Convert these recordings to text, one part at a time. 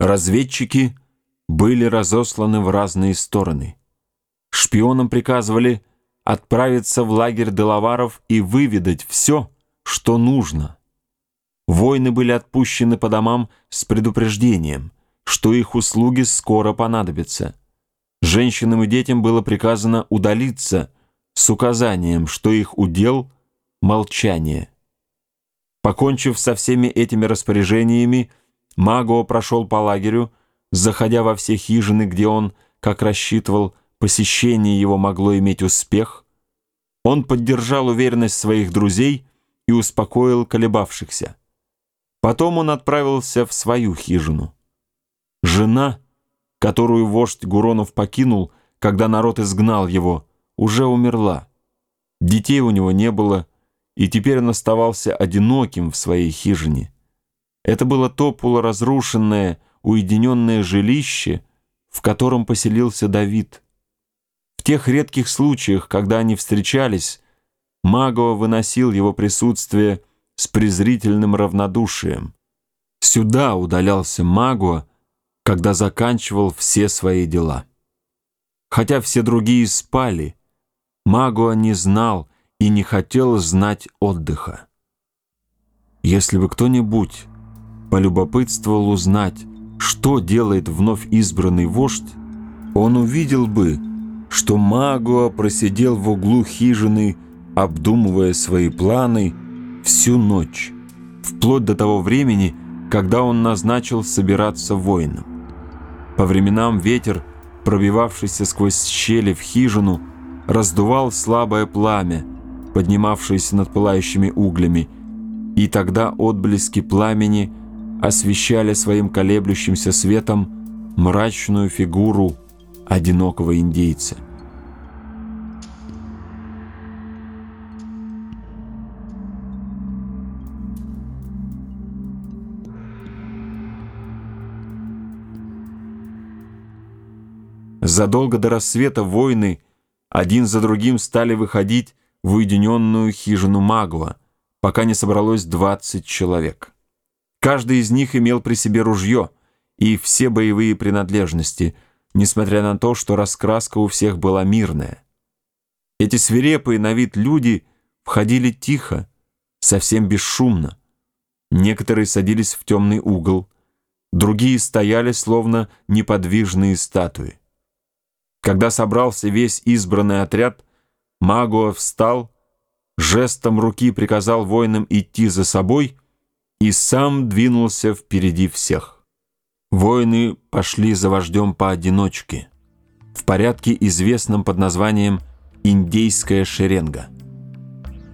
Разведчики были разосланы в разные стороны. Шпионам приказывали отправиться в лагерь Делаваров и выведать все, что нужно. Воины были отпущены по домам с предупреждением, что их услуги скоро понадобятся. Женщинам и детям было приказано удалиться с указанием, что их удел — молчание. Покончив со всеми этими распоряжениями, Маго прошел по лагерю, заходя во все хижины, где он, как рассчитывал, посещение его могло иметь успех. Он поддержал уверенность своих друзей и успокоил колебавшихся. Потом он отправился в свою хижину. Жена, которую вождь Гуронов покинул, когда народ изгнал его, уже умерла. Детей у него не было, и теперь он оставался одиноким в своей хижине. Это было то полуразрушенное, уединенное жилище, в котором поселился Давид. В тех редких случаях, когда они встречались, Магова выносил его присутствие с презрительным равнодушием. Сюда удалялся Магуа, когда заканчивал все свои дела. Хотя все другие спали, Магуа не знал и не хотел знать отдыха. Если бы кто-нибудь полюбопытствовал узнать, что делает вновь избранный вождь, он увидел бы, что Магуа просидел в углу хижины, обдумывая свои планы всю ночь, вплоть до того времени, когда он назначил собираться воином. По временам ветер, пробивавшийся сквозь щели в хижину, раздувал слабое пламя, поднимавшееся над пылающими углями, и тогда отблески пламени освещали своим колеблющимся светом мрачную фигуру одинокого индейца. Задолго до рассвета воины один за другим стали выходить в уединенную хижину Магуа, пока не собралось 20 человек. Каждый из них имел при себе ружье и все боевые принадлежности, несмотря на то, что раскраска у всех была мирная. Эти свирепые на вид люди входили тихо, совсем бесшумно. Некоторые садились в темный угол, другие стояли, словно неподвижные статуи. Когда собрался весь избранный отряд, Магуа встал, жестом руки приказал воинам идти за собой и сам двинулся впереди всех. Воины пошли за вождем поодиночке, в порядке, известном под названием «Индейская шеренга».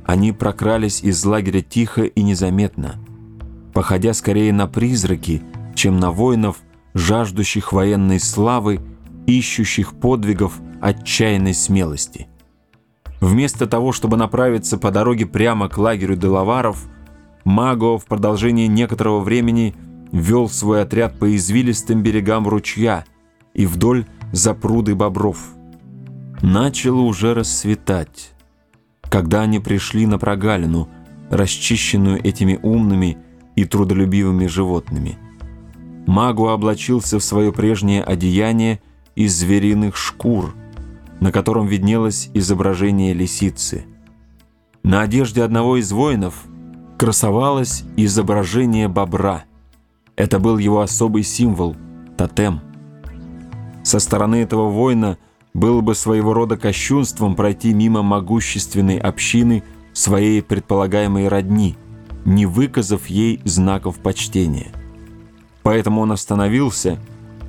Они прокрались из лагеря тихо и незаметно, походя скорее на призраки, чем на воинов, жаждущих военной славы, ищущих подвигов отчаянной смелости – Вместо того, чтобы направиться по дороге прямо к лагерю Делаваров, Маго в продолжении некоторого времени вел свой отряд по извилистым берегам ручья и вдоль запруды бобров. Начало уже рассветать, когда они пришли на прогалину, расчищенную этими умными и трудолюбивыми животными. Магу облачился в свое прежнее одеяние из звериных шкур – на котором виднелось изображение лисицы. На одежде одного из воинов красовалось изображение бобра. Это был его особый символ – тотем. Со стороны этого воина было бы своего рода кощунством пройти мимо могущественной общины своей предполагаемой родни, не выказав ей знаков почтения. Поэтому он остановился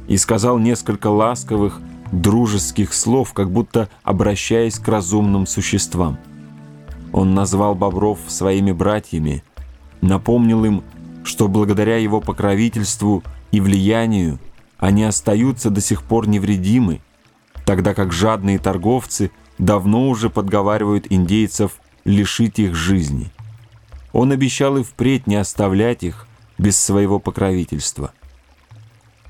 и сказал несколько ласковых, дружеских слов, как будто обращаясь к разумным существам. Он назвал бобров своими братьями, напомнил им, что благодаря его покровительству и влиянию они остаются до сих пор невредимы, тогда как жадные торговцы давно уже подговаривают индейцев лишить их жизни. Он обещал и впредь не оставлять их без своего покровительства.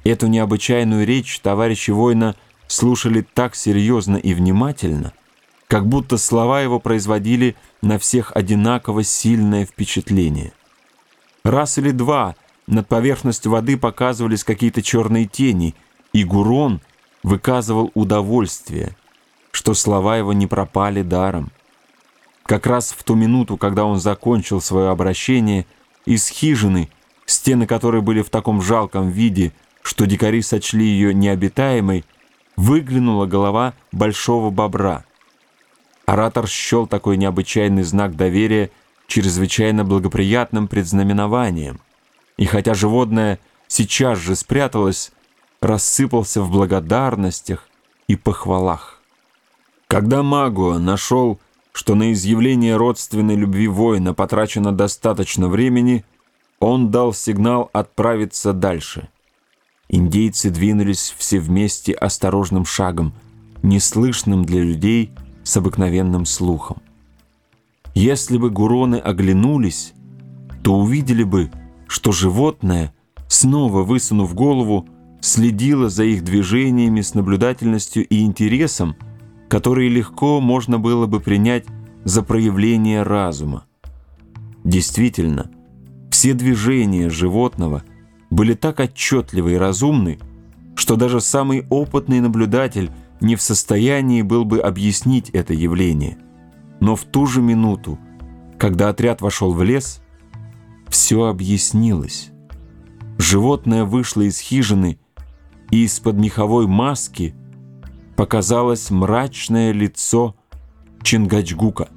Эту необычайную речь товарищи воина – слушали так серьезно и внимательно, как будто слова его производили на всех одинаково сильное впечатление. Раз или два над поверхностью воды показывались какие-то черные тени, и Гурон выказывал удовольствие, что слова его не пропали даром. Как раз в ту минуту, когда он закончил свое обращение, из хижины, стены которой были в таком жалком виде, что дикари сочли ее необитаемой, выглянула голова большого бобра. Оратор счел такой необычайный знак доверия чрезвычайно благоприятным предзнаменованием, и хотя животное сейчас же спряталось, рассыпался в благодарностях и похвалах. Когда Магуа нашел, что на изъявление родственной любви воина потрачено достаточно времени, он дал сигнал отправиться дальше. Индейцы двинулись все вместе осторожным шагом, неслышным для людей с обыкновенным слухом. Если бы гуроны оглянулись, то увидели бы, что животное, снова высунув голову, следило за их движениями с наблюдательностью и интересом, которые легко можно было бы принять за проявление разума. Действительно, все движения животного были так отчетливы и разумны, что даже самый опытный наблюдатель не в состоянии был бы объяснить это явление. Но в ту же минуту, когда отряд вошел в лес, все объяснилось. Животное вышло из хижины, и из-под меховой маски показалось мрачное лицо Чингачгука.